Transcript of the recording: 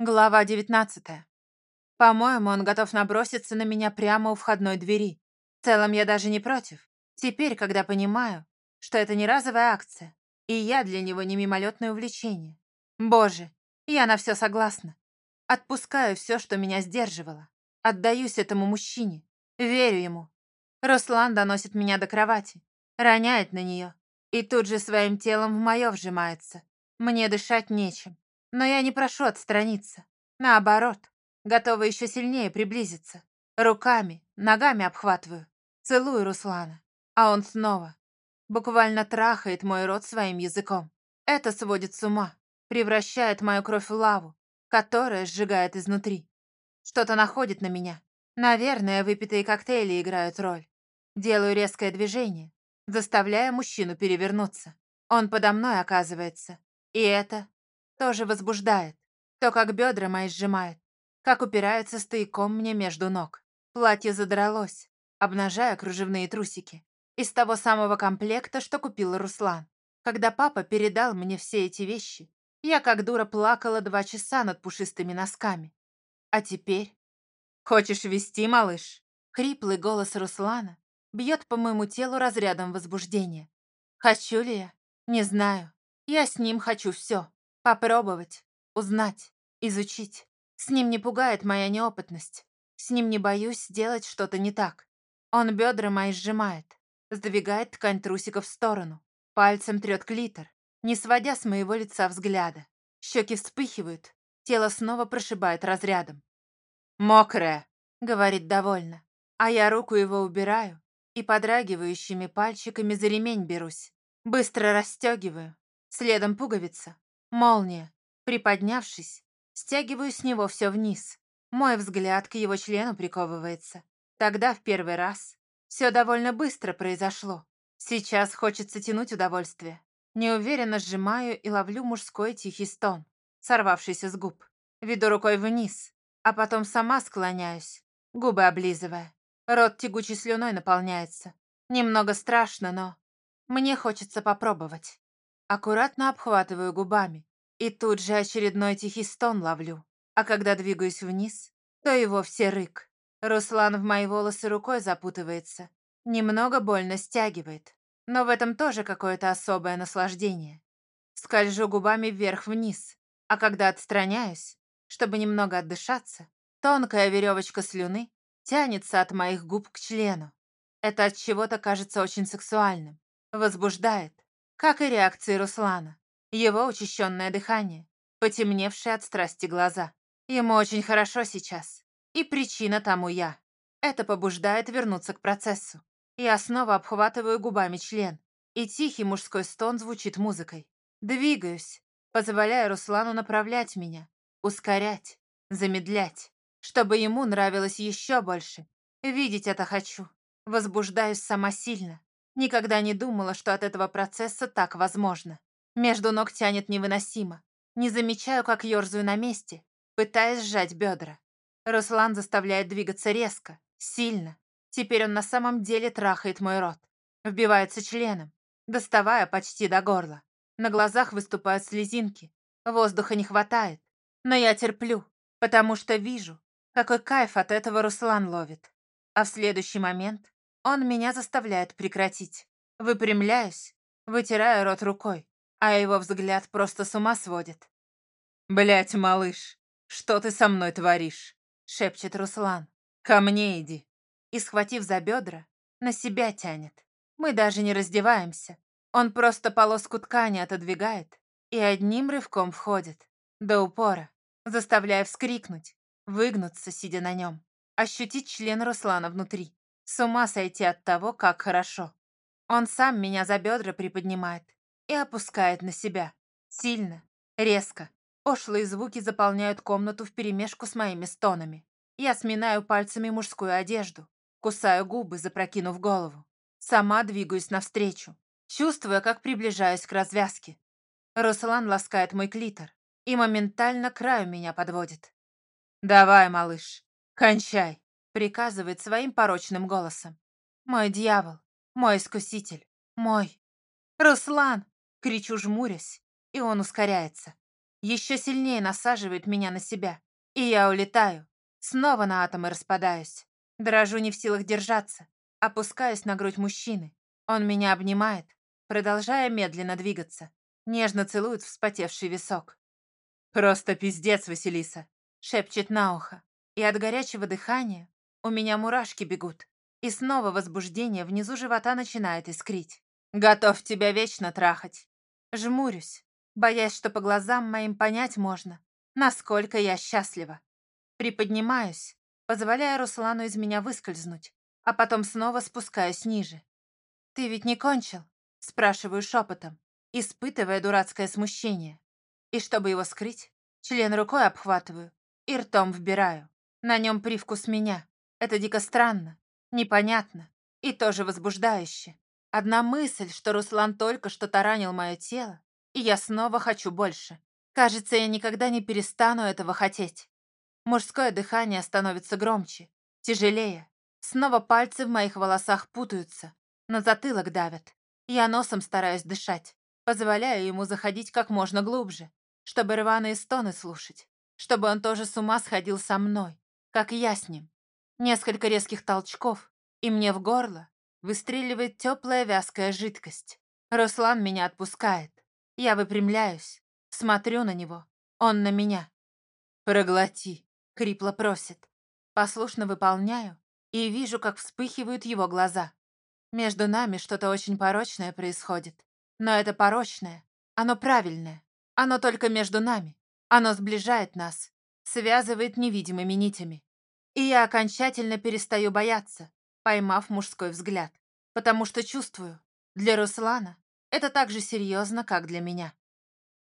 Глава 19. По-моему, он готов наброситься на меня прямо у входной двери. В целом, я даже не против. Теперь, когда понимаю, что это не разовая акция, и я для него не мимолетное увлечение. Боже, я на все согласна. Отпускаю все, что меня сдерживало. Отдаюсь этому мужчине. Верю ему. Руслан доносит меня до кровати, роняет на нее и тут же своим телом в мое вжимается. Мне дышать нечем. Но я не прошу отстраниться. Наоборот, готова еще сильнее приблизиться. Руками, ногами обхватываю. Целую Руслана. А он снова. Буквально трахает мой рот своим языком. Это сводит с ума. Превращает мою кровь в лаву, которая сжигает изнутри. Что-то находит на меня. Наверное, выпитые коктейли играют роль. Делаю резкое движение, заставляя мужчину перевернуться. Он подо мной оказывается. И это тоже возбуждает. То, как бедра мои сжимает, как упирается стояком мне между ног. Платье задралось, обнажая кружевные трусики. Из того самого комплекта, что купил Руслан. Когда папа передал мне все эти вещи, я как дура плакала два часа над пушистыми носками. А теперь... «Хочешь вести, малыш?» Хриплый голос Руслана бьет по моему телу разрядом возбуждения. Хочу ли я? Не знаю. Я с ним хочу все. Попробовать, узнать, изучить. С ним не пугает моя неопытность. С ним не боюсь сделать что-то не так. Он бедра мои сжимает, сдвигает ткань трусиков в сторону, пальцем трет клитор, не сводя с моего лица взгляда. Щеки вспыхивают, тело снова прошибает разрядом. «Мокрая», — говорит довольно, а я руку его убираю и подрагивающими пальчиками за ремень берусь. Быстро расстегиваю, следом пуговица, Молния. Приподнявшись, стягиваю с него все вниз. Мой взгляд к его члену приковывается. Тогда в первый раз все довольно быстро произошло. Сейчас хочется тянуть удовольствие. Неуверенно сжимаю и ловлю мужской тихий стон, сорвавшийся с губ. Веду рукой вниз, а потом сама склоняюсь, губы облизывая. Рот тягучей слюной наполняется. Немного страшно, но мне хочется попробовать. Аккуратно обхватываю губами. И тут же очередной тихий стон ловлю. А когда двигаюсь вниз, то и вовсе рык. Руслан в мои волосы рукой запутывается. Немного больно стягивает. Но в этом тоже какое-то особое наслаждение. Скольжу губами вверх-вниз. А когда отстраняюсь, чтобы немного отдышаться, тонкая веревочка слюны тянется от моих губ к члену. Это от чего-то кажется очень сексуальным. Возбуждает как и реакции Руслана. Его учащенное дыхание, потемневшие от страсти глаза. Ему очень хорошо сейчас. И причина тому я. Это побуждает вернуться к процессу. Я снова обхватываю губами член, и тихий мужской стон звучит музыкой. Двигаюсь, позволяя Руслану направлять меня, ускорять, замедлять, чтобы ему нравилось еще больше. Видеть это хочу. Возбуждаюсь сама сильно, Никогда не думала, что от этого процесса так возможно. Между ног тянет невыносимо. Не замечаю, как ерзаю на месте, пытаясь сжать бедра. Руслан заставляет двигаться резко, сильно. Теперь он на самом деле трахает мой рот. Вбивается членом, доставая почти до горла. На глазах выступают слезинки. Воздуха не хватает. Но я терплю, потому что вижу, какой кайф от этого Руслан ловит. А в следующий момент он меня заставляет прекратить. Выпрямляюсь, вытираю рот рукой, а его взгляд просто с ума сводит. Блять, малыш, что ты со мной творишь?» — шепчет Руслан. «Ко мне иди». И, схватив за бедра, на себя тянет. Мы даже не раздеваемся. Он просто полоску ткани отодвигает и одним рывком входит. До упора, заставляя вскрикнуть, выгнуться, сидя на нем, ощутить член Руслана внутри. С ума сойти от того, как хорошо. Он сам меня за бедра приподнимает и опускает на себя. Сильно, резко. Пошлые звуки заполняют комнату вперемешку с моими стонами. Я сминаю пальцами мужскую одежду, кусаю губы, запрокинув голову. Сама двигаюсь навстречу, чувствуя, как приближаюсь к развязке. Руслан ласкает мой клитор и моментально краю меня подводит. «Давай, малыш, кончай!» Приказывает своим порочным голосом. «Мой дьявол, мой искуситель, мой...» «Руслан!» — кричу, жмурясь, и он ускоряется. еще сильнее насаживает меня на себя. И я улетаю. Снова на атомы распадаюсь. Дрожу не в силах держаться. Опускаюсь на грудь мужчины. Он меня обнимает, продолжая медленно двигаться. Нежно целует вспотевший висок. «Просто пиздец, Василиса!» шепчет на ухо. И от горячего дыхания у меня мурашки бегут. И снова возбуждение внизу живота начинает искрить. Готов тебя вечно трахать. Жмурюсь, боясь, что по глазам моим понять можно, насколько я счастлива. Приподнимаюсь, позволяя Руслану из меня выскользнуть, а потом снова спускаюсь ниже. «Ты ведь не кончил?» – спрашиваю шепотом, испытывая дурацкое смущение. И чтобы его скрыть, член рукой обхватываю и ртом вбираю. На нем привкус меня. Это дико странно, непонятно и тоже возбуждающе. Одна мысль, что Руслан только что таранил мое тело, и я снова хочу больше. Кажется, я никогда не перестану этого хотеть. Мужское дыхание становится громче, тяжелее. Снова пальцы в моих волосах путаются, на затылок давят. Я носом стараюсь дышать, позволяю ему заходить как можно глубже, чтобы рваные стоны слушать, чтобы он тоже с ума сходил со мной, как я с ним. Несколько резких толчков, и мне в горло выстреливает теплая вязкая жидкость. Руслан меня отпускает. Я выпрямляюсь, смотрю на него, он на меня. «Проглоти», — хрипло просит. Послушно выполняю и вижу, как вспыхивают его глаза. Между нами что-то очень порочное происходит. Но это порочное, оно правильное. Оно только между нами. Оно сближает нас, связывает невидимыми нитями. И я окончательно перестаю бояться, поймав мужской взгляд. Потому что чувствую, для Руслана это так же серьезно, как для меня.